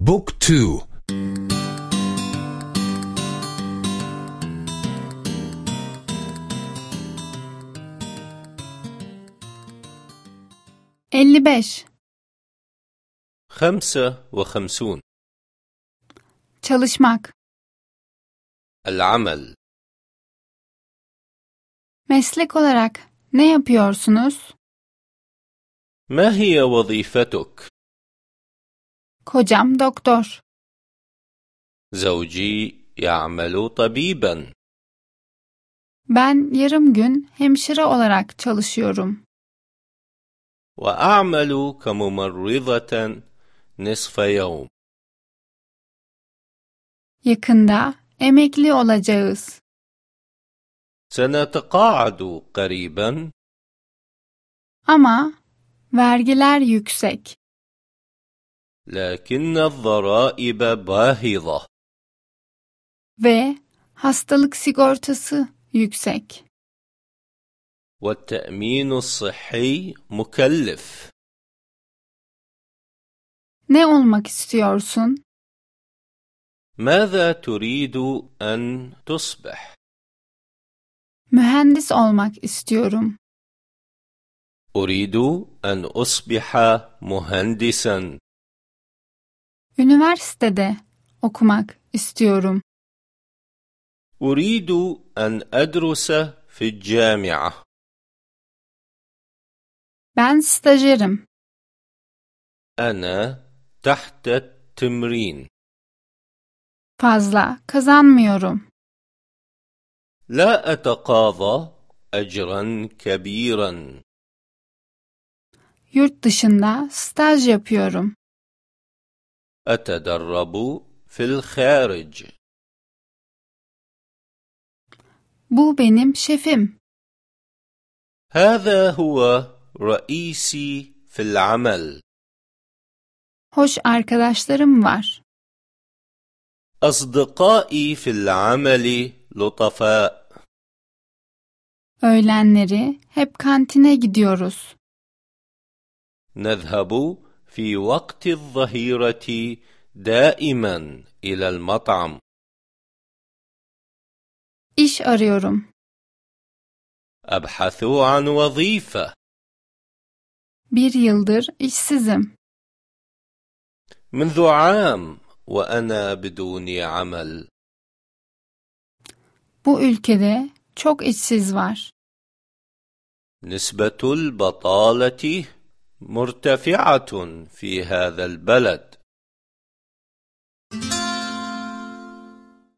بوك تو elli beş خمسة وخمسون çalışmak العمل meslek olarak ne yapıyorsunuz? ما هي وظيفتك؟ Kocam doktor. زوجي يعمل طبيبا Ben yarım gün hemşire olarak çalışıyorum. وأعمل كممرضة نصف يوم Yakında emekli olacağız. سنتقاعد قريبا Ama vergiler yüksek. لكن الضرائب باهظة. و hastalık sigortası yüksek. والتأمين الصحي مكلف. Ne olmak istiyorsun? ماذا تريد أن تصبح؟ مهندس olmak istiyorum. أريد أن أصبح مهندساً. Üniversitede okumak istiyorum. أريد أن أدرس في الجامعة Ben stajyerim. أنا تحت التمرين Fazla kazanmıyorum. لا أتقاضى أجرا كبيرا Yurt dışında staj yapıyorum. أتدرب في الخارج Bu benim şefim. هذا هو رئيسي في العمل Hoş arkadaşlarım var. أصدقائي في العمل لطفاء Öğlenleri hep kantine gidiyoruz. نذهب في وقت الظهيرة دائما إلى المطعم İş arıyorum. أبحث عن وظيفة Bir yıldır işsizim. منذ عام وأنا بدون عمل Bu ülkede çok işsiz var. نسبة البطالة مرتفعة في هذا البلد.